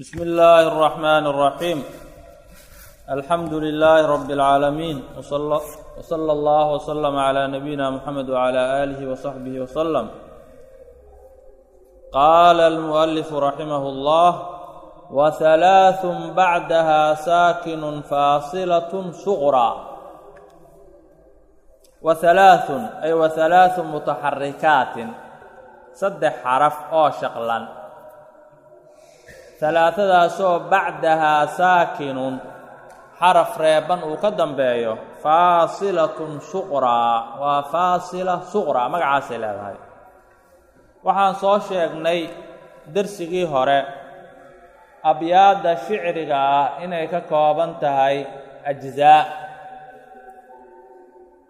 بسم الله الرحمن الرحيم الحمد لله رب العالمين وصلى, وصلى الله وسلم على نبينا محمد وعلى آله وصحبه وسلم قال المؤلف رحمه الله وثلاث بعدها ساكن فاصلة صغرى وثلاث أي وثلاث متحركات saddex xaraf oo shaqlan talaatadaasoo bacdahaa saakinun xaraf reeban uu ka dambeeyo faasilatun suqraa waa faasila suqraa magacaasay leedahay. Waxaan soo sheegnay dersigii hore abyaadda shicriga ah inay ka kooban tahay ajzaa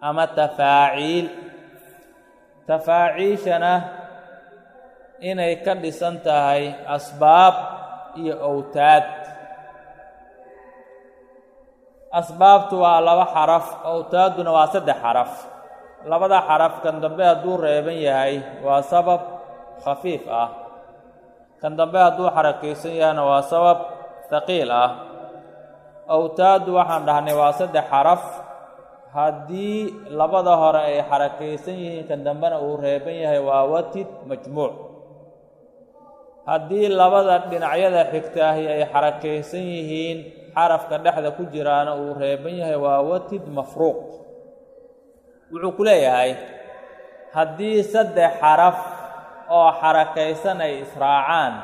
ama tafaaciil. Tafaaciishana inay ka dhisan tahay asbaab iyo owtaad asbaabtu waa laba xaraf owtaadduna waa saddex xaraf. Labada xaraf kan dambe hadduu reeban yahay waa sabab khafiif ah. Kan dambe hadduu xarakaysan yahayna waa sabab haqiil ah. Owtaaddu waxaan dhahnay waa saddex xaraf. Haddii labada hore ay xarakaysan yihiin kan dambena uu reeban yahay waa watid majmuuc haddii labada dhinacyada xigtaahi ay xarakaysan yihiin xarafka dhexda ku jiraana uu reeban yahay waa watid mafruuq. Wuxuu ku leeyahay haddii saddex xaraf oo xarakaysan ay israacaan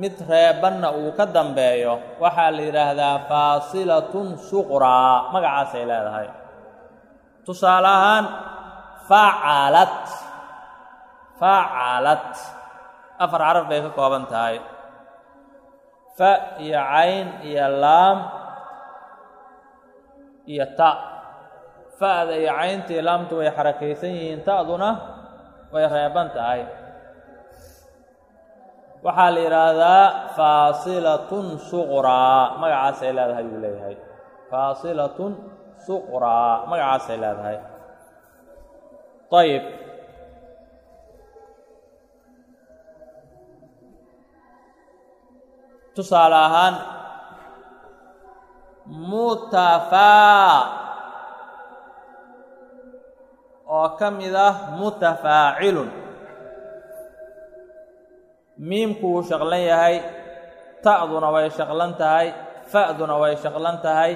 mid reebanna uu ka dambeeyo waxaa la yidhaahdaa faasilatun suqraa magacaasay leedahay. Tusaale ahaan facalat facalat afar xaraf bay ka kooban tahay. Fa iyo cayn iyo laam iyo ta. Fa'da iyo caynta iyo laamtu way xarakaysan yihiin ta'duna way reeban tahay. Waxaa la yidhaahdaa faasilatun suqraa magacaasay leedahay buu leeyahay. Faasilatun suqraa magacaasay leedahay. Ayib tusaale ahaan mutafaa oo ka mid ah mutafaacilun. Miimku wuu shaqlan yahay ta'duna way shaqlan tahay fa'duna way shaqlan tahay.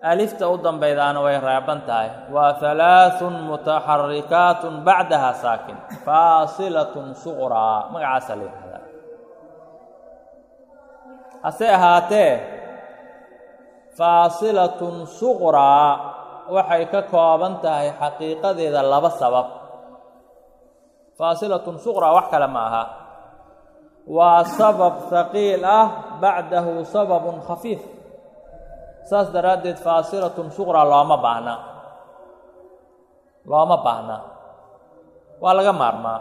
Alifta u dambaydaana way reeban tahay. Waa halaaثun mutaxarikaatun bacdaha saakin faasilatun suqraa. Magacaasaa la yihahdaa hase ahaatee faasilatun suqraa waxay ka kooban tahay xaqiiqadeeda laba sabab. Faasilatun suqraa wax kale ma aha. Waa sabab haqiil ah bacdahu sababun khafiif. Saas daraaddeed faasilatun suqraa looma baahna. Looma baahna. Waa laga maarmaa.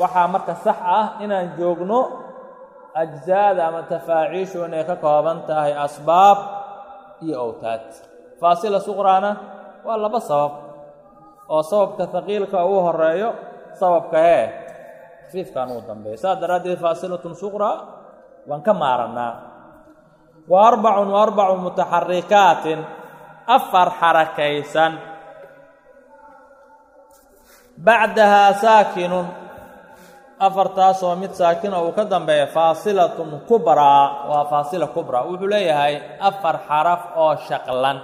Waxaa marka sax ah inaan joogno ajzaada ama tafaaciishu inay ka kooban tahay asbaab iyo owtaad faasila suqraana waa laba sabab oo sababka haqiilka uu horeeyo sababka hee khafiifkan uu dambeeyo saas daraaddeed faasilatun suqraa waan ka maarannaa wa arbacun wa arbacu mutaxarikaatin afar xarakaysan bacdahaa saakinun afartaasoo mid saakina uu ka dambeeya faasilatun kubraa waa faasila kubraa wuxuu leeyahay afar xaraf oo shaqlan.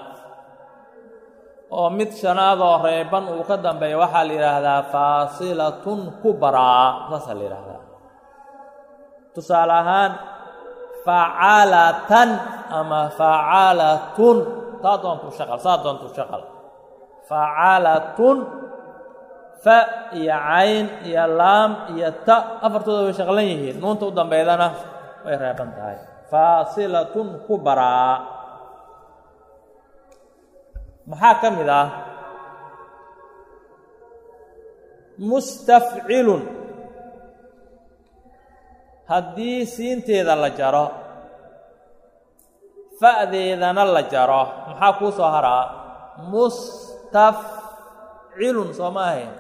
Oo mid shanaadoo reeban uu ka dambeeya waxaa la yidhaahdaa faasilatun kubraa saasaa la yidhaahdaa. Tusaale ahaan facalatan ama facalatun taa doontu shaqal saa doontu shaqal. Facalatun fa iyo cayn iyo laam iyo ta afartooda way shaqlan yihiin. Nuunta u dambeydana way reeban tahay. Faasilatun kubraa maxaa ka mid ah? Mustafcilun haddii siinteeda la jaro fa'deedana la jaro. Maxaa kuu soo haraa? Mustafcilun soo ma ahayn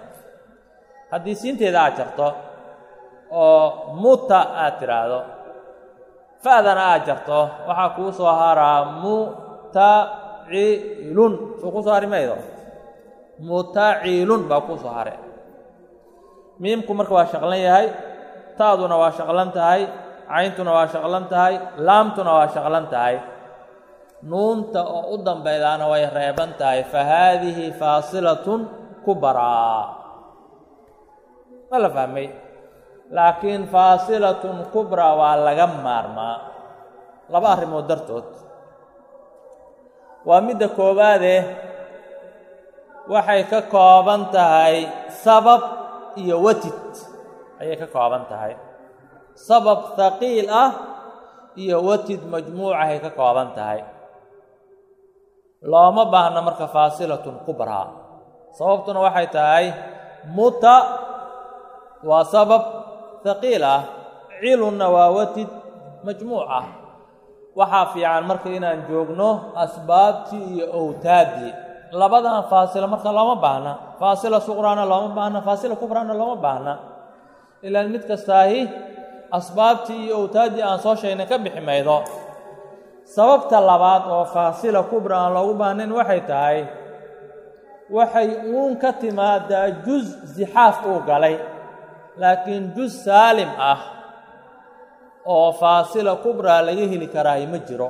haddii siinteeda aad jarto oo muta aad tidhaahdo fa'dana aad jarto waxaa kuu soo haraa mutacilun soo kuu soo hari maydo mutacilun baa kuu soo hare miimku marka waa shaqlan yahay ta'duna waa shaqlan tahay cayntuna waa shaqlan tahay laamtuna waa shaqlan tahay. Nuunta oo u dambaydaana way reeban tahay fa haadihi faasilatun kubraa ma la fahmay? Laakiin faasilatun kubraa waa laga maarmaa. Laba arrimood dartood. Waa midda koowaade waxay ka kooban tahay sabab iyo watid. Ayay ka kooban tahay. Sabab haqiil ah iyo watid majmuucahay ka kooban tahay. Looma baahna marka faasilatun kubraa sababtuna waxay tahay muta waa sabab haqiil ah cilunna waa watid majmuuc ah. Waxaa fiican marka inaan joogno asbaabtii iyo owtaaddii labadan faasila marka looma baahna. Faasila suqraana looma baahna faasila kubraana looma baahna. Ilaan mid kastaahi asbaabtii iyo owtaaddii aan soo sheegnay ka bixi maydo. Sababta labaad oo faasila kubra aan loogu baahnayn waxay tahay waxay uun ka timaadaa juz sixaaf uu galay laakiin juz saalim ah oo faasila kubraa laga heli karaayo ma jiro.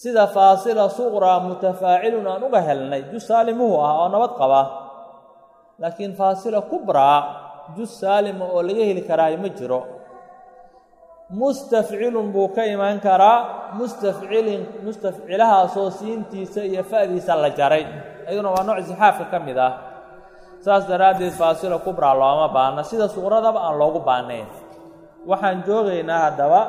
Sida faasila suqraa mutafaacilun aan uga helnay juz saalimuhu ah oo nabad qaba. Laakiin faasila kubraa juz saalima oo laga heli karaayo ma jiro. Mustafcilun buu ka imaan karaa mustafcilin mustafcilahaasoo siintiisa iyo fa'diisa la jaray. Iyaduna waa nooc sixaafka ka mid ah saas daraaddeed faasila kubraa looma baahna. Sida suqradaba aan loogu baahnayn waxaan joogaynaa haddaba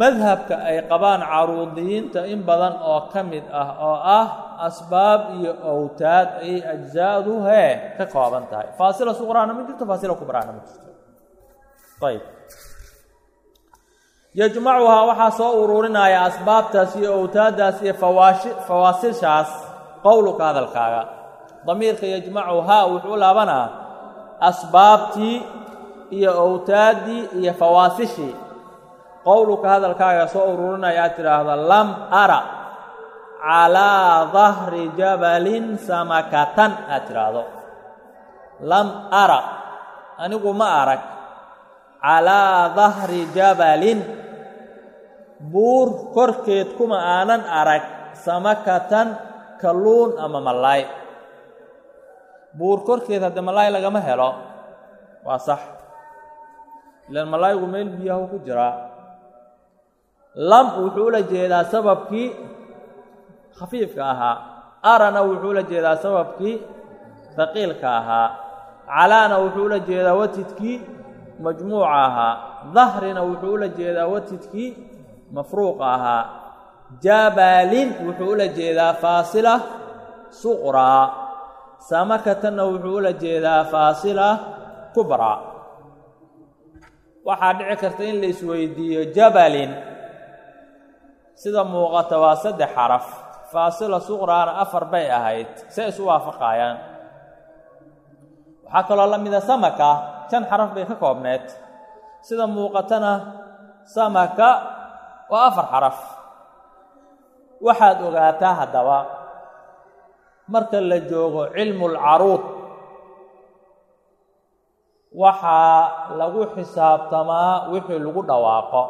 madhabka ay qabaan caruudiyiinta in badan oo ka mid ah oo ah asbaab iyo owtaad ayay ajzaadu hee ka kooban tahay. Faasila suqraana ma jirto faasila kubraana ma jirto. Ayb yajmacuhaa waxaa soo ururinaya asbaabtaas iyo owtaaddaas iyo fawaashi fawaasilshaas qowluka hadalkaaga damiirka yajmacuhaa wuxuu laabanaa asbaabtii iyo owtaaddii iyo fawaasishii. Qowluka hadalkaaga soo ururinaya aad tidhaahdo lam ara calaa dahri jabalin samakatan aad tidhaahdo. Lam ara anigu ma arag. Calaa dahri jabalin buur korkeed kuma aanan arag samakatan kalluun ama malaay buur korkeed haddee malaay lagama helo waa sax. Ilaan malaaygu meel biyahu ku jiraa lam wuxuu ula jeedaa sababkii khafiifka ahaa. Arana wuxuu ula jeedaa sababkii haqiilka ahaa. Calaana wuxuu ula jeedaa watidkii majmuuca ahaa. Dahrina wuxuu ula jeedaa watidkii mafruuqa ahaa. Jabalin wuxuu ula jeedaa faasila suqraa samakatanna wuxuu ula jeedaa faasila kubraa waxaa dhici karta in la isweydiiyo jabalin. Sida muuqata waa saddex xaraf. Faasila suqraana afar bay ahayd. Say isu waafaqaayaan. Waxaa kaloo la mida samaka. Shan xaraf bay ka koobneed. Sida muuqatana samaka waa afar xaraf. Waxaad ogaataa haddaba marka la joogo cilmulcaruud waxaa lagu xisaabtamaa wixii lagu dhawaaqo.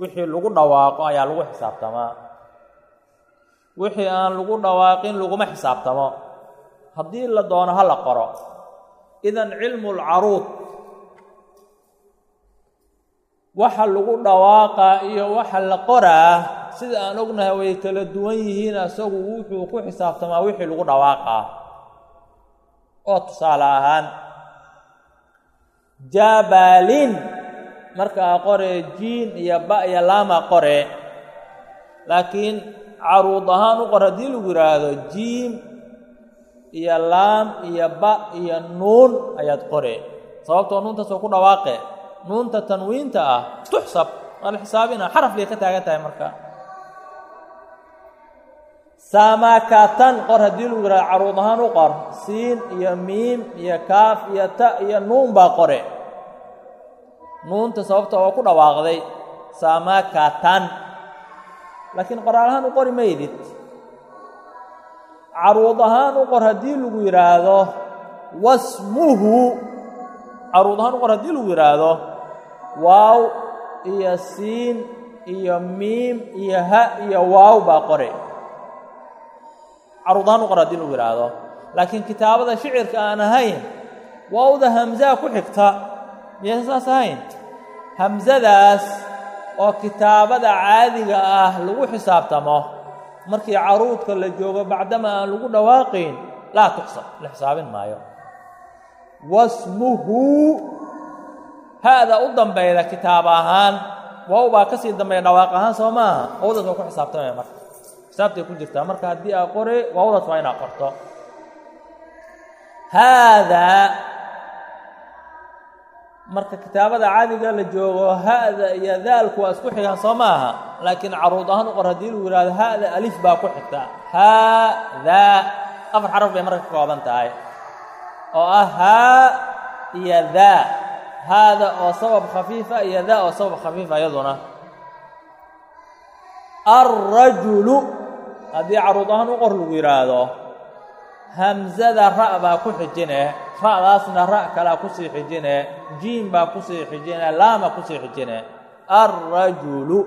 Wixii lagu dhawaaqo ayaa lagu xisaabtamaa. Wixii aan lagu dhawaaqin laguma xisaabtamo. Haddii la doono ha la qoro. Idan cilmulcaruud waxa lagu dhawaaqaa iyo waxa la qoraa sida aan ognahay way kala duwan yihiin isagu wuxuu ku xisaabtamaa wixii lagu dhawaaqaa oo tusaale ahaan jabalin markaa qoree jiin iyo ba iyo laama qoree laakiin caruud ahaan u qor haddii lagu yidhaahdo jiim iyo laam iyo ba iyo nuun ayaad qoree sababtoo nuuntaas oo ku dhawaaqe. Nuunta tanwiinta ah tuxsab waa la xisaabina xaraf bay ka taagan tahay marka samakatan qor haddii lagu yihahdo caruud ahaan u qor. Siin iyo miim iyo kaaf iyo ta iyo nuun baa qore. Nuunta sababta oo ku dhawaaqday samakatan. Laakiin qoraal ahaan u qori maydid caruud ahaan u qor haddii lagu yidhaahdo wasmuhu. Caruud ahaan u qor haddii lagu yidhaahdo waaw iyo siin iyo miim iyo ha iyo waaw baa qore caruud ahaan u qor haddii lagu yidhaahdo. Laakiin kitaabada shicirka aan ahayn waawda hamsaa ku xigta. Miyaysan saas ahayn? Hamsadaas oo kitaabada caadiga ah lagu xisaabtamo markii caruudka la joogo bacdama aan lagu dhawaaqayn laa tuxsab la xisaabin maayo. Wasmuhu ha'da u dambayda kitaab ahaan waaw baa ka sii dambeeya dhawaaq ahaan soo maaha? Waawdaas waa ku xisaabtamaya marka xisaabtay ku jirtaa. Marka haddii aa qore waawdaas waa inaad qorto. Haadaa marka kitaabada caadiga la joogo ha'da iyo daalku waa isku xigaan soo maaha. Laakiin caruud ahaan u qor haddii lagu yihahdo ha'da alif baa ku xigta. Haadaa afar xaraf bay marka ka kooban tahay. Oo ah haa iyo daa haada oo sabab khafiifa iyo daa oo sabab khafiifa iyaduna. Alrajulu haddii caruud ahaan u qor lagu yidhaahdo hamsada ra' baa ku xijine ra'daasna ra' kalaa ku sii xijine jiim baa ku sii xijine laama ku sii xijine. Alrajulu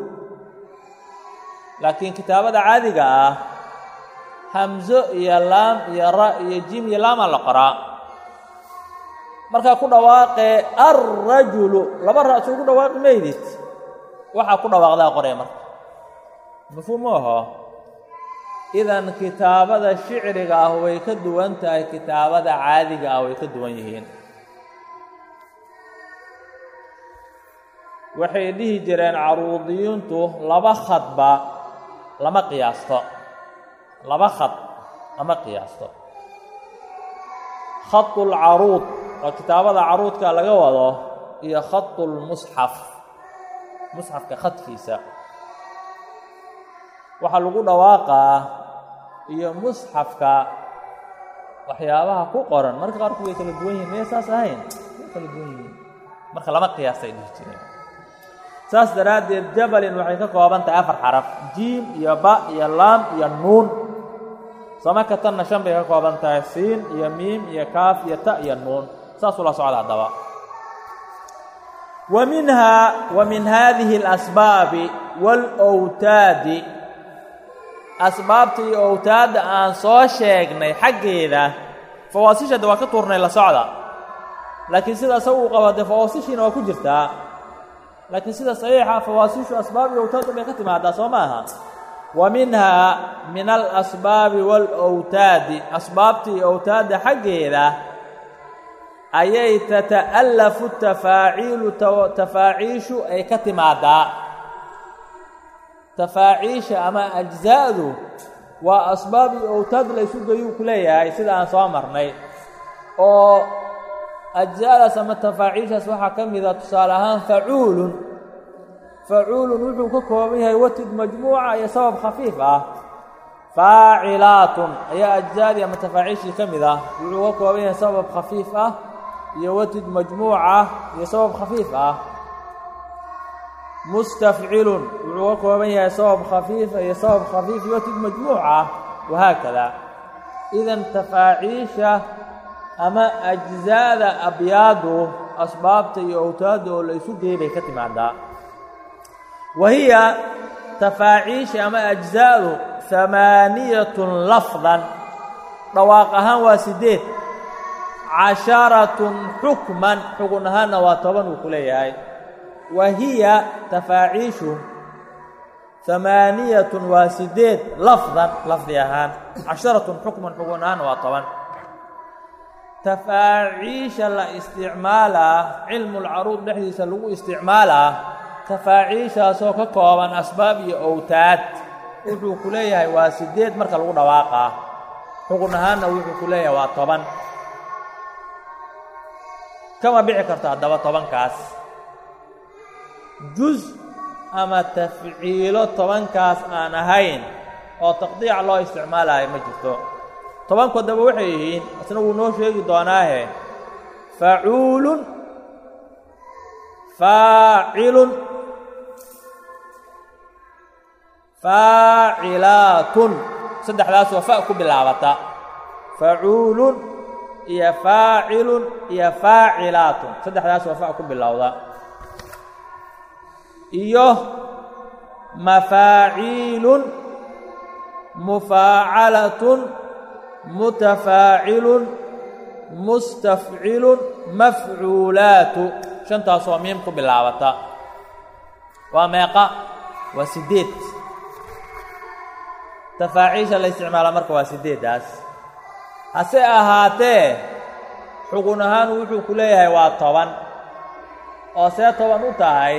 laakiin kitaabada caadiga ah hamso iyo laam iyo ra iyo jiim iyo laamaa la qoraa. Markaa ku dhawaaqee alrajulu laba ra' ku dhawaaqi maydid waxaa ku dhawaaqdaa qoree marka. Mafhuum ma aho idan kitaabada shicriga ah way ka duwan tahay kitaabada caadiga ah way ka duwan yihiin. Waxay dhihi jireen caruudiyiintu laba khadba lama qiyaasto. Laba khad lama qiyaasto. Khadulcaruud oo kitaabada caruudka laga wado iyo khadulmusxaf musxafka khadkiisa. Waxaa lagu dhawaaqaa iyo musxafka waxyaabaha ku qoran. Marka qaarku way kala duwan yihiin maya saas ahayn? Way kala duwan yihiin. Marka lama qiyaastay dhihi jireen. Saas daraaddeed jabalin waxay ka kooban tahay afar xaraf. Jiim iyo ba iyo laam iyo nuun. Samaka tanna shan bay ka kooban tahay siin iyo miim iyo kaaf iyo ta iyo nuun. Saasuu la socda haddaba. Wa minhaa wa min haadihi اlasbaabi wاlowtaadi asbaabta iyo owtaadda aan soo sheegnay xaggeeda fawaasishada waa ka tuurnay la socda. Laakiin sida isagu uu qaba dee fawaasishiina waa ku jirtaa. Laakiin sida saxiixa fawaasishu asbaab iyo owtaadda bay ka timaadaa soo maaha wa minhaa min alasbaabi waalowtaadi asbaabta iyo owtaadda xaggeeda ayay tata'allafu tafaaciilu tafaaciishu ay ka timaadaa tafaaciisha ama ajzaa'du waa asbaab iyo owtaad la ysu ku leeyahay sida aan soo marnay. Oo ajzaadaas ama tafaaciishaas waxaa ka mida tusaale ahaan facuulun. Facuulun wuxuu ka kooban yahay watid majmuuca iyo sabab khafiif ah. Faacilaatun ayaa ajzaadii ama tafaaciishii ka mid ah. Wuxuu ka kooban yahay sabab khafiif ah iyo watid majmuuca iyo sabab khafiif ah mustafcilun wuxuu ka kooban yahay sabab khafiifa iyo sabab khafiif iyo watid majmuuc ah wahaakada idan tafaaciisha ama ajzaada abyaadu asbaabta iyo owtaadda oo la isu geey bay ka timaadaa wa hiya tafaaciisha ama ajzaadu hamaaniyatun lafdan dhawaaq ahaan waa siddeed casharatun xukman xugun ahaanna waa toban uu ku leeyahay wa hiya tafaaciishu hamaaniyatun waa siddeed lafdan lafdi ahaan. Casharatun xukman xugun ahaanna waa toban. Tafaaciisha la isticmaalaa cilmulcaruud dhexdiisa lagu isticmaalaa tafaaciishaasoo ka kooban asbaab iyo owtaad wuxuu ku leeyahay waa siddeed marka lagu dhawaaqaa. Xugun ahaanna wuxuu ku leeyahay waa toban. Kama bixi karto haddaba tobankaas juz ama tafciilo tobankaas aan ahayn oo taqdiic loo isticmaalayo ma jirto. Tobanku haddaba waxay yihiin isna wuu noo sheegi doonaahe facuulun faacilun faacilaatun. Saddexdaas waa fa ku bilaabata. Facuulun iyo faacilun iyo faacilaatun. Saddexdaas waa fa ku bilowda iyo mafaaciilun mufaacalatun mutafaacilun mustafcilun mafcuulaatu. Shantaas waa miim ku bilaabata. Waa meeqa waa siddeed tafaaciisha la isticmaala marka waa siddeeddaas hase ahaatee xugun ahaan wuxuu ku leeyahay waa toban. Oo see toban u tahay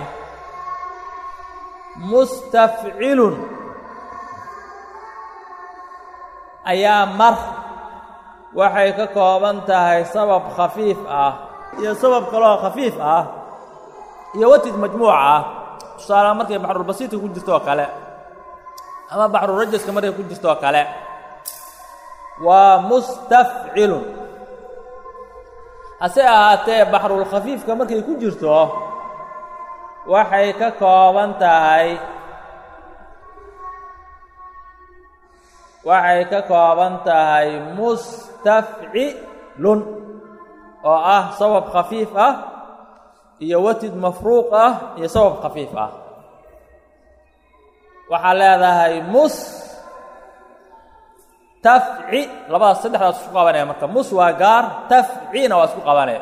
mustafcilun ayaa mar waxay ka kooban tahay sabab khafiif ah iyo sabab kaloo khafiif ah iyo watid majmuuc ah. Tusaalaha markay baxrulbasiidka ku jirto oo kale ama baxrurajaska markay ku jirto oo kale waa mustafcilun hase ahaatee baxrulkhafiifka markay ku jirto waxay ka kooban tahay. Waxay ka kooban tahay mustafcilun oo ah sabab khafiif ah iyo watid mafruuq ah iyo sabab khafiif ah. Waxaa leedahay mus tafci labadaas saddexdaas isku qabanaya marka. Mus waa gaar tafcina waa isku qabanaya.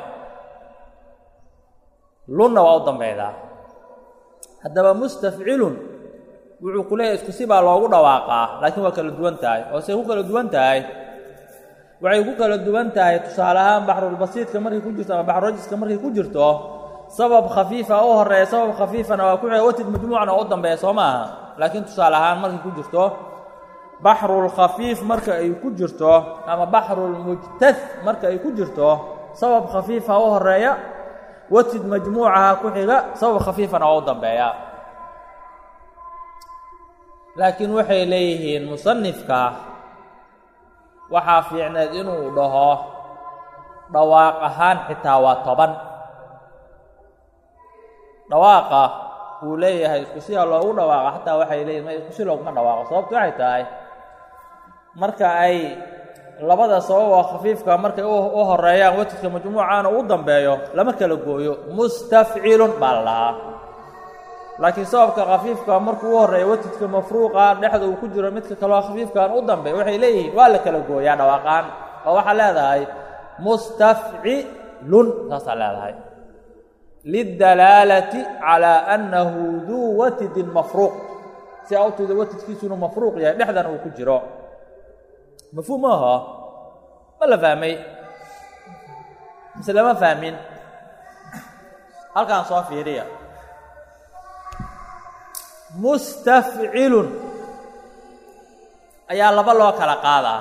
Lunna waa u dambeydaa haddaba mustafcilun wuxuu ku leeyahay isku si baa loogu dhawaaqaa laakiin waa kala duwan tahay. Oo say ku kala duwan tahay? Waxay ku kala duwan tahay tusaale ahaan baxrulbasiidka markay ku jirto ama baxrurajiska markay ku jirto sabab khafiifa u horreeya sabab khafiifana waa ku watid majmuucna oo dambeeya soo maaha? Laakiin tusaale ahaan markay ku jirto baxrulkhafiif marka ay ku jirto ama baxrulmujtad marka ay ku jirto sabab khafiifa u horreeya watid majmuucaha ku xiga sabab khafiifana oo u dambeeya. Laakiin waxay leeyihiin musanifka waxaa fiicneed inuu dhaho dhawaaq ahaan xitaa waa toban. Dhawaaqa uu leeyahay isku sidaa loogu dhawaaqa xataa waxay leeyihiin ma isku si looguma dhawaaqo sababtu waxay tahay marka ay labada sabab oo khafiifka markay u horeeyaan watidka majmuucaana u dambeeyo lama kala gooyo. Mustafcilun baa la laakiin sababka khafiifka markuu u horreeya watidka mafruuqa dhexda uu ku jiro midka kaloo khafiifkan u dambeeya waxay leeyihiin waa la kala gooyaa dhawaaqaan oo waxaa leedahay mustafcilun saasaa leedahay. Lidalaalati calaa annahu duu watidin mafruuq. Si awtida watidkiisunu mafruuq yahay dhexdana uu ku jiro mafhuum maaho ma la fahmay mise lama fahmin. Halkaan soo fiiriya. Mustafcilun ayaa laba loo kala qaadaa.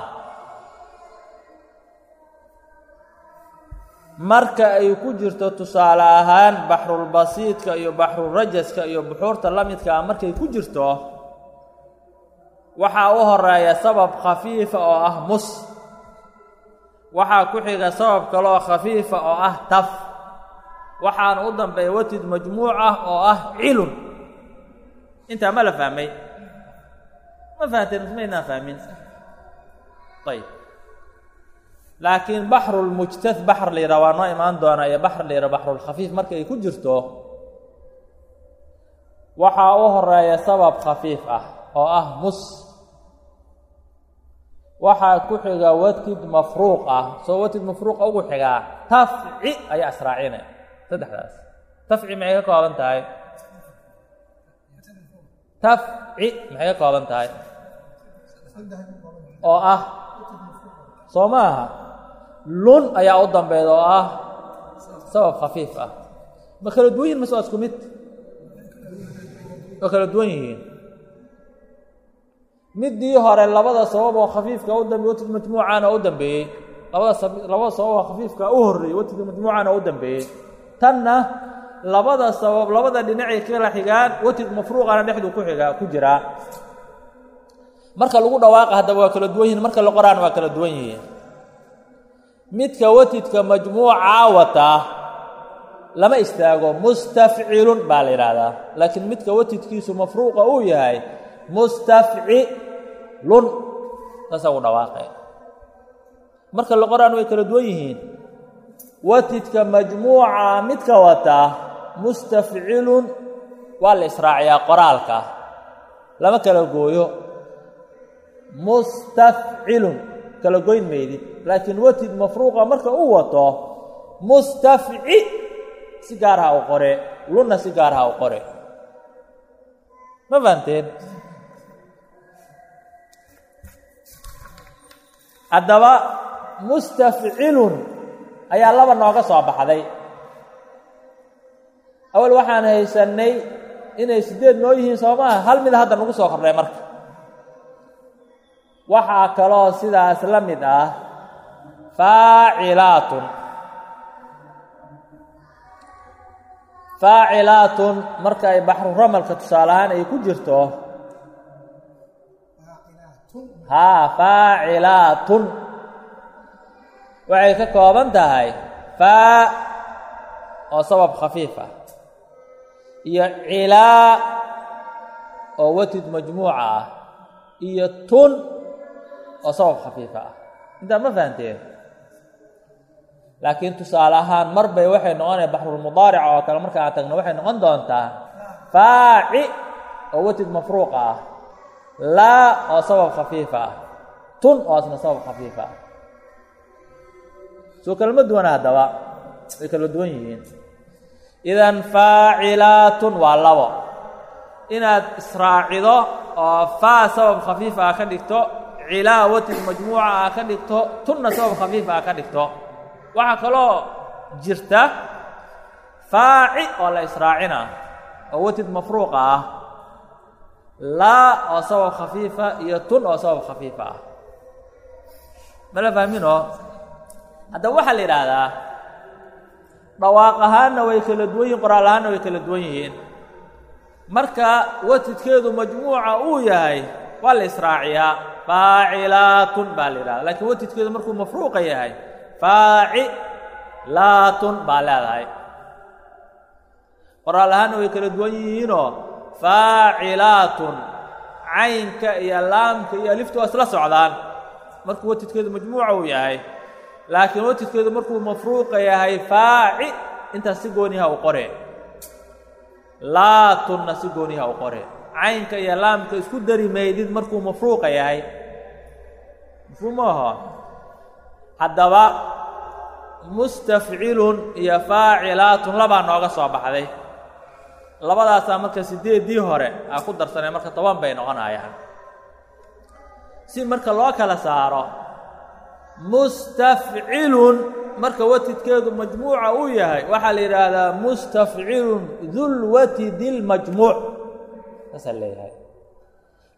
Marka ay ku jirto tusaale ahaan baxrulbasiidka iyo baxrurajaska iyo buxuurta la midka ah markay ku jirto waxaa u horreeya sabab khafiifa oo ah mus. Waxaa ku xiga sabab kaloo khafiifa oo ah taf. Waxaana u dambeeya watid majmuuc ah oo ah cilun intaa ma la fahmay? Ma fahamteen mismaynaan fahmin. Ayb laakiin baxrulmujtad baxr la yidhaha waa noo imaan doonaa iyo baxr la yidhaha baxrulkhafiif marka ay ku jirto waxaa u horreeya sabab khafiif ah oo ah mus waxaa ku xiga watid mafruuq ah. Soo watid mafruuqa ugu xigaa tafci ayaa israacina saddexdaas. Tafci maxay ka kooban tahay? Tafci maxay ka kooban tahay? Oo ah. Soo maaha lun ayaa u dambeeda oo ah sabab khafiif ah. Ma kala duwan yihiin mase waa isku mid? Waa kala duwan yihiin middii hore labada sabab oo khafiifka u dambeeyey watidka majmuucaana u dambeeyey. Labada labada sabab oo khafiifka u horreeyey watidka majmuucaana u dambeeyey. Tanna labada sabab labada dhinacay kala xigaan watid mafruuqana dhexduu ku xigaa ku jiraa marka lagu dhawaaqa haddaba waa kala duwan yihiin marka la qoraana waa kala duwan yihiin. Midka watidka majmuuca wataa lama istaago mustafcilun baa la yidhaahdaa. Laakiin midka watidkiisu mafruuqa uu yahay mustafcilun saasaa ugu dhawaaqe marka la qoraan way kala duwan yihiin. Watidka majmuuca midka wataa mustafcilun waa la israaciyaa qoraalka. Lama kala gooyo. Mustafcilun kala goyn maydid laakiin watid mafruuqa marka uu wato mustafci si gaar ha u qore lunna si gaar ha u qore. Ma fahanteen haddaba mustafcilun ayaa laba nooga soo baxday. Awal waxaan haysannay inay siddeed noo yihiin soo maaha hal mida hadda nagu soo kordhay marka. Waxaa kaloo sidaas la mid ah faacilaatun. Faacilaatun marka ay baxru ramalka tusaale ahaan ay ku jirto haa faacilaatun waxay ka kooban tahay faa oo sabab khafiif ah iyo cilaa oo watid majmuuca ah iyo tun oo sabab khafiifa ah. Intaa ma fahanteen? Laakiin tusaale ahaan mar bay waxay noqonaya baxrulmudaarica oo kale marka aan tagno waxay noqon doontaa faaci oo watid mafruuqa ah laa oo sabab khafiifa ah. Tun oo asna sabab khafiifa ah. Soo kalama duwana haddaba way kala duwan yihiin. Idan faacilaatun waa labo. Inaad israacido oo faa sabab khafiifa ah ka dhigto cilaa watid majmuuca ah ka dhigto tunna sabab khafiifa ah ka dhigto. Waxaa kaloo jirta faaci oo la israacina oo watid mafruuqa ah laa oo sabab khafiifa iyo tun oo sabab khafiifa ah. Mala fahmino? Haddaba waxaa la yidhaahdaa dhawaaq ahaanna way kala duwan yihiin qoraal ahaanna way kala duwan yihiin. Marka watidkeedu majmuuca uu yahay waa la israaciyaa. Faacilaatun baa la yidhahda lakiin watidkeedu markuu mafruuqa yahay faacilaatun baa leedahay. Qoraal ahaanna way kala duwan yihiinoo faacilaatun. Caynka iyo laamka iyo aliftu waa isla socdaan. Markuu watidkeedu majmuuca uu yahay laakiin watidkeedu markuu mafruuqa yahay faaci intaas si gooniha u qore. Laatunna si gooniha u qore. Caynka iyo laamka isku dari maydid markuu mafruuqa yahay. Mafhuum maaho haddaba mustafcilun iyo faacilaatun labaa nooga soo baxday labadaasaa marka siddeeddii hore aa ku darsanay marka toban bay noqonayaan. Si marka loo kala saaro mustafcilun marka watidkeedu majmuuca uu yahay waxaa la yidhaahdaa mustafcilun dulwatidi lmajmuuc saasaa leeyahay.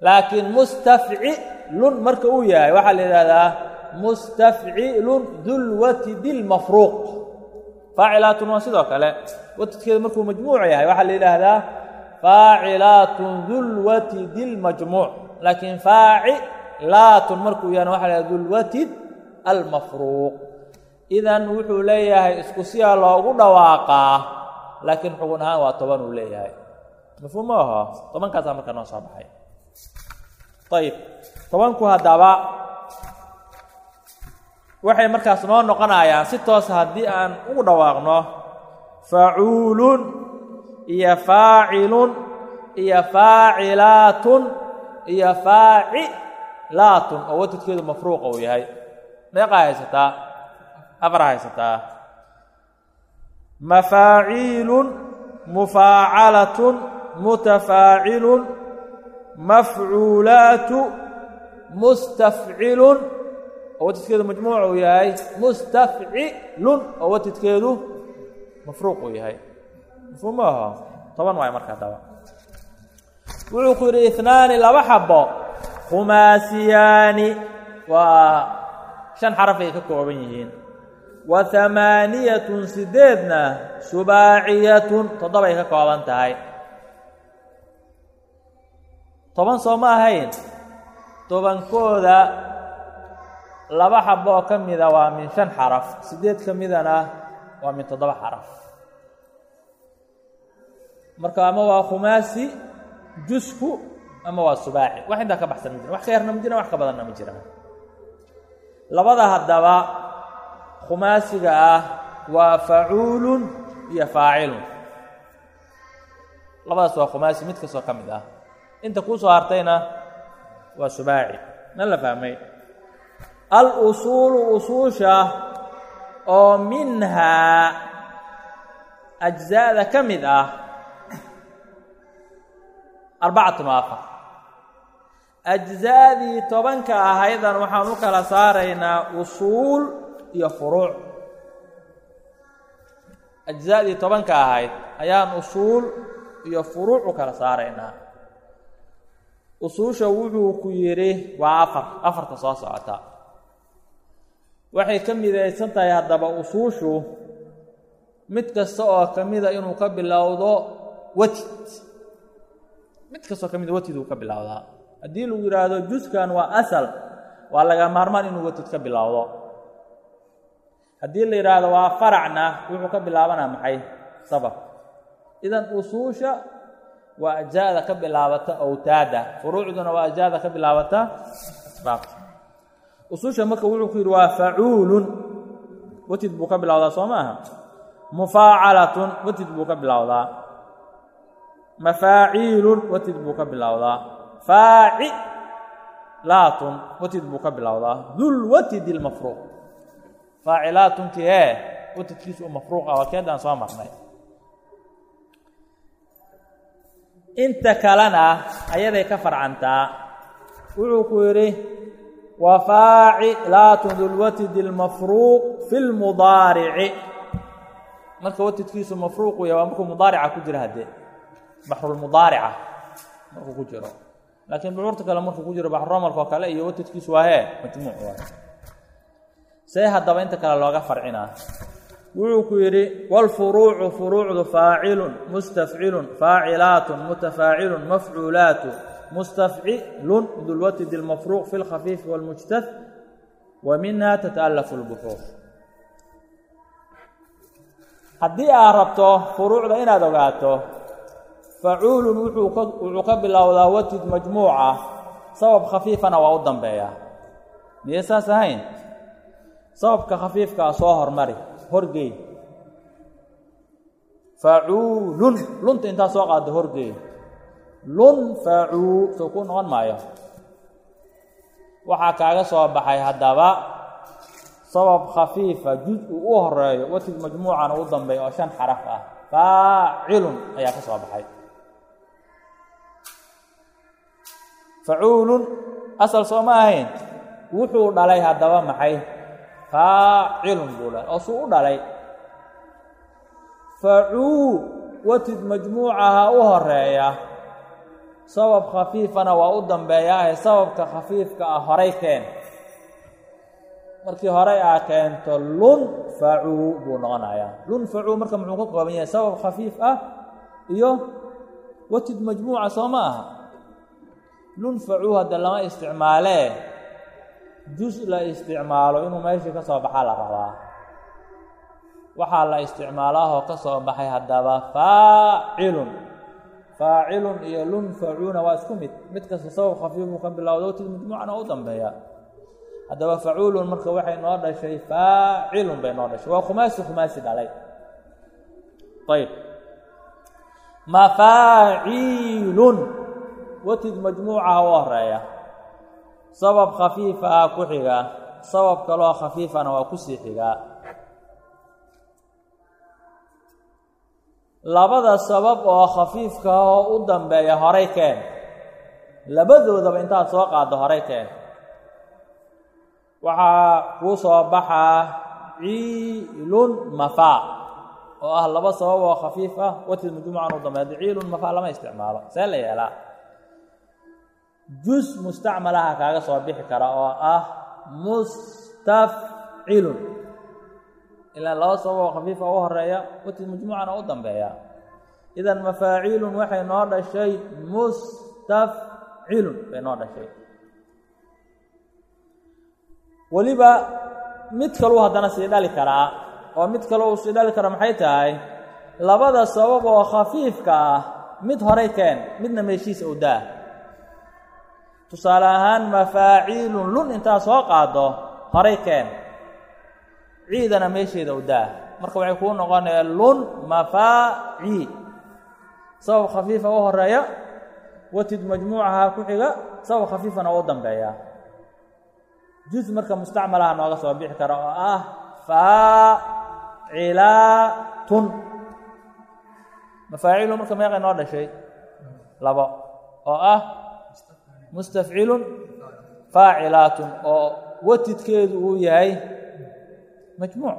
Laakiin mustafcilun marka uu yahay waxaa la yidhaahdaa mustafcilun dulwatidi lmafruuq faacilaatun waa sidoo kale. Watidkeedu markuu majmuuc yahay waxaa la yidhaahdaa faacilaatun dulwatidi lmajmuuc laakiin faacilaatun markuu yahana waxa la yhahda dulwatid almafruuq idan wuxuu leeyahay isku siyaa loogu dhawaaqaa laakiin xugun ahaan waa toban uu leeyahay. Mafhuum ma aho tobankaasaa marka noo soo baxay. Ayib tobanku haddaba waxay markaas noo noqonayaan si toosa haddii aan ugu dhawaaqno facuulun iyo faacilun iyo faacilaatun iyo faacilaatun. Oo watidkeedu mafruuqa uu yahay. Meeqaa haysataa? Afara haysataa. Mafaaciilun mufaacalatun mutafaacilun mafcuulaatu mustafcilun oo watidkeedu majmuuc uu yahay mustafcilun oo watidkeedu mafruuq uu yahay. Mafhuum ma aho toban waay markaa daba wuxuu ku yidhi inaani laba xabo khumaasiyaani waa shan xarafay ka kooban yihiin. Wa hamaaniyatun sideedna subaaciyatun. Toddobay ka kooban tahay. Toban soo ma ahayn? Tobankooda laba xabo oo ka mida waa min shan xaraf. Siddeed ka midana waa min toddoba xaraf. Marka ama waa khumaasi jusku ama waa subaaci wax intaa ka baxsan ma jiran wax ka yarna ma jiraan wax ka badanna ma jiraan labada haddaba khumaasiga ah waa facuulun iyo faacilun. Labadaas waa khumaasi mid kastoo ka mid ah. Inta kuu soo hartayna waa subaaci ma la fahmay al usuulu usuusha oo minhaa ajzaada ka mid ah arbacatun wa afar ajzaadii tobanka ahaydan waxaan u kala saaraynaa usuul iyo furuuc. Ajzaadii tobanka ahayd ayaan usuul iyo furuuc u kala saaraynaa. Usuusha wuxuu ku yidhi waa afar afarta soo socota waxay ka midaysan tahay haddaba usuushu mid kasta oo ka mida inuu ka bilowdo watid mid kastoo ka mida watid uu ka bilowdaa. Haddii lagu yidhaahdo juskan waa asal waa laga maarmaan inuu watid ka bilowdo. Haddii la yidhaahdo waa faracna wuxuu ka bilaabanaa maxay? Sabab. Idan usuusha waa ajzaada ka bilaabata awtaada. Furuucduna waa ajzaada ka bilaabata asbaabta usuusha marka wuxuu ku yidhi waa facuulun. Watid buu ka bilowdaa soo maaha mufaacalatun watid buu ka bilowdaa. Mafaaciilun watid buu ka bilowdaa. Faacilaatun watid buu ka bilowdaa. Dulwatid ilmafruuq faacilaatuntii ee watidkiisu u mafruuq ah waa keedaan soo marnay. Inta kalena ayaday ka farcantaa wuxuu ku yidhi wa faacilaatun dulwatid ilmafruuq fi lmudaarici marka watidkiisu mafruuqu ya waa markuu mudaarica ku jiro haddee baxrulmudaarica markuu ku jiro laakiin bucuurta kale markuu ku jiro baxruromalka oo kale iyo watidkiisu waa hee majmuuc waay see haddaba inta kale looga farcinaa wuxuu ku yidhi wاlfuruucu furuucdu faacilun mustafcilun faacilaatun mutafaacilun mafcuulaatu mustafcilun dulwatid اlmafruuq fi اlkhafiifi wاlmujtad wa minha tata'alafu اlbuxuur haddii aad rabto furuucda inaad ogaato facuulun wuxuu ka bilowdaa watid majmuuca sabab khafiifana waa u dambeeyaa miyay saas ahayn sababka khafiifkaa soo hormari horgeey facuulun lunta intaa soo qaado horgeey lun facuu soo kuu noqon maayo. Waxaa kaaga soo baxay haddaba sabab khafiifa juz uu u horeeyo watid majmuucana u dambeeya oo shan xaraf ah. Faacilun ayaa ka soo baxay. Facuulun asal soo ma ahayn. Wuxuu dhalay haddaba maxay? Faacilun buu dhalay oo suu u dhalay. Facuu watid majmuucaha u horreeya sabab khafiifana waa u dambeeyaahe sababka khafiifka ah horay keen. Markii horay aa keento lun facuu buu noqonayaa. Lun facuu marka muxuu ka kooban yahay sabab khafiif ah iyo watid majmuuca soo ma aha. Lun facuu hadda lama isticmaalee jus la isticmaalo inuu meeshii ka soo baxaa la rabaa. Waxaa la isticmaalaahoo ka soo baxay haddaba faacilun faacilun iyo lun facuuna waa isku mid. Mid kasta sabab khafiifuu ka bilowda watid majmuucana u dambeeya. Haddaba facuulun marka waxay noo dhashay faacilun bay noo dhashay. Waa khumaasi khumaasi dhalay. Ayb. Mafaaciilun watid majmuucaha u horreeya sabab khafiifa ah ku xiga. Sabab kaloo khafiifana waa ku sii xigaa labada sabab oo khafiifka oo u dambeeya horay keen. Labadoodaba intaad soo qaaddo horay keen. Waxaa kuu soo baxaa ciilun mafaa oo ah laba sabab oo khafiif ah. Watid majmuucan u dambeeya ciilun mafaa lama isticmaalo see la yeelaa. Jus mustacmalaha kaaga soo bixi kara oo ah mustafcilun ilaa laba sabab oo khafiifa u horreeya watid majmuucana u dambeeya. Idan mafaaciilun waxay noo dhashay mustafcilun bay noo dhashay. Weliba mid kaluu haddana sii dhali karaa oo mid kale uu sii dhali kara maxay tahay? Labada sabab oo khafiifka ah mid horay keen midna meeshiisa u daa. Tusaale ahaan mafaaciilun lun intaa soo qaado horay keen ciidana meesheeda u daa marka waxay kuu noqonayaan lun mafaaci. Sabab khafiifa u horreeya watid majmuucaha ku xiga sabab khafiifana u dambeeya. Juz marka mustacmalaha nooga soo bixi kara oo ah faacilaatun mafaacilu marka meeqay noo dhashay. Labo. Oo ah mustafcilun faacilaatun oo watidkeedu uu yahay majmuuc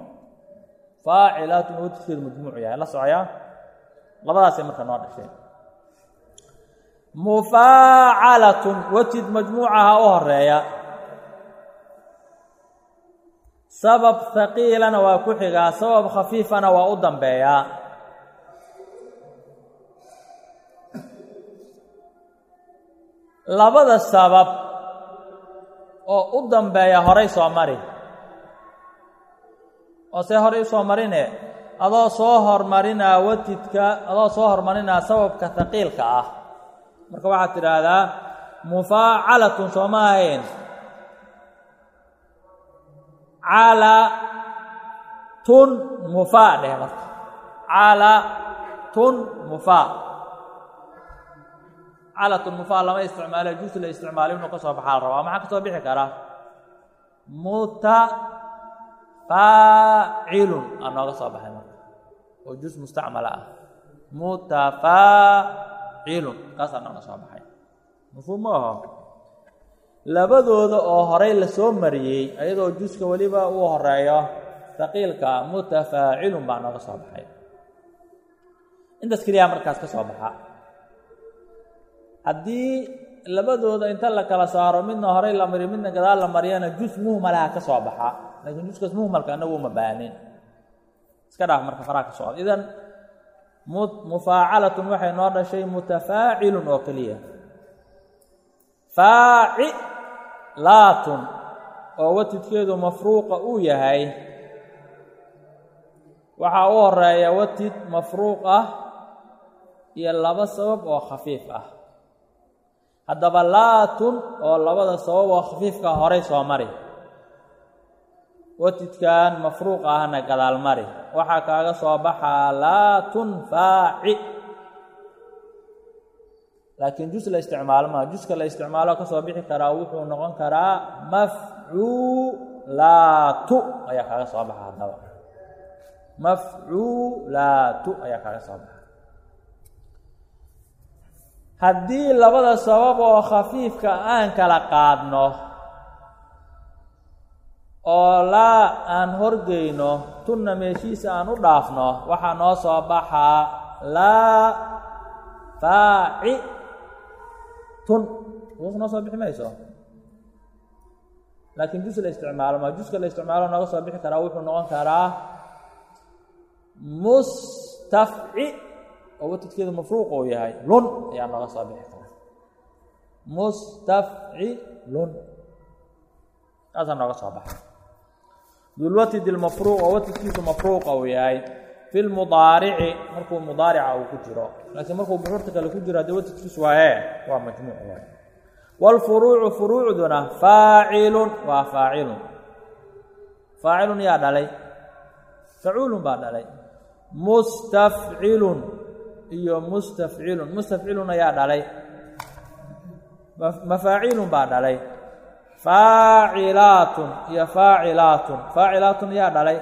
faacilaatun oo majmuuc yahay. La socoyaa labadaasay marka noo dhashay. Mufaacalatun watid majmuucaha u horreeya sabab haqiilana waa ku xigaa sabab khafiifana waa u dambeeyaa labada sabab oo u dambeeya horay soo mari oo see horay u soo marine adoo soo hormarinaa watidka adoo soo hormarinaa sababka haqiilka ah. Marka waxaad tidhaahdaa mufaacalatun sooma ahayn. Calatun mufaa dheh marka. Calatun mufaa. Calatun mufaa lama isticmaalo juus la isticmaalo inuu ka soo baxaa la rabaa. Maxaa ka soo bixi kara mutafaacilun aa nooga soo baxay marka. Oo juus mustacmala ah. Mutafaacilun kaasaa nooga soo baxay. Mafhuum ma aho labadooda oo horay la soo mariyey ayadoo juska weliba uu horeeyo haqiilka mutafaacilun baa nooga soo baxay. Intaas keliyaa markaas ka soo baxa. Haddii labadooda inta la kala saaro midna horay la mariyo midna gadaal la mariyana jus muhmalaha ka soo baxa laakiin juskaas muhmalka anagu uma baanin. Iska dhaaf marka faraha ka socda. Idan mufaacalatun waxay noo dhashay mutafaacilun oo keliya faacilaatun oo watidkeedu mafruuqa uu yahay. Waxaa u horreeya watid mafruuq ah iyo laba sabab oo khafiif ah. Haddaba laatun oo labada sabab oo khafiifka horay soo mari watidkan mafruuq ahna gadaal mari. Waxaa kaaga soo baxaa laatun faaci laakiin jus la isticmaalo maa juska la isticmaalo ka soo bixi karaa wuxuu noqon karaa mafcuulaatu ayaa kaaga soo baxa haddaba. Mafcuulaatu ayaa kaaga soo baxa. Haddii labada sabab oo khafiifka aan kala qaadno oo laa aan horgeyno tunna meeshiisa aan u dhaafno waxaa noo soo baxaa laa faaci tun. Uus noo soo bixi mayso? Laakiin jus la isticmaalo ma juska la isticmaalo nooga soo bixi karaa wuxuu noqon karaa mustafci. Oo watidkeedu mafruuq uu yahay. Lun ayaa nooga soo bixi karaa. Mustafcilun kaasaa nooga soo baxa dulwatid ilmafruuq oo watidkiisu mafruuqa uu yahay fi lmudaarici markuu mudaarica uu ku jiro. Laakiin markuu buxuurta kale ku jiro haddii watidkiisu waaye waa majmuuc waay. Waalfuruucu furuucduna faacilun waa faacilun. Faacilun yaa dhalay. Facuulun baa dhalay. Mustafcilun iyo mustafcilun. Mustafcilun ayaa dhalay. Mafaacilun baa dhalay faacilaatun iyo faacilaatun faacilaatun yaa dhalay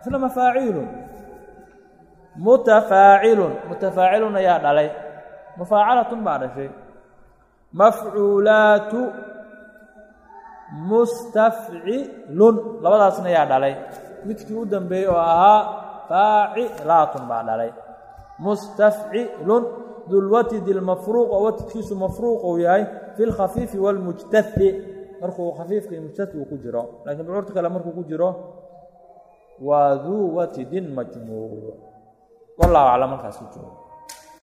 isla mafaaciilun mutafaacilun mutafaacilun ayaa dhalay mufaacalatun baa dhashay mafcuulaatu mustafcilun labadaasna yaa dhalay midkii u dambeeyey oo ahaa faacilaatun baa dhalay mustafcilun dulwatidi lmafruuq oo watidkiisu mafruuq uu yahay fi lkhafiifi wاlmujtahi markuu khafiifka iyo mujtahi uu ku jiro laakiin bucuurta kale markuu ku jiro waa duu watidin majmuuc wallahu aclam markaas ku jiro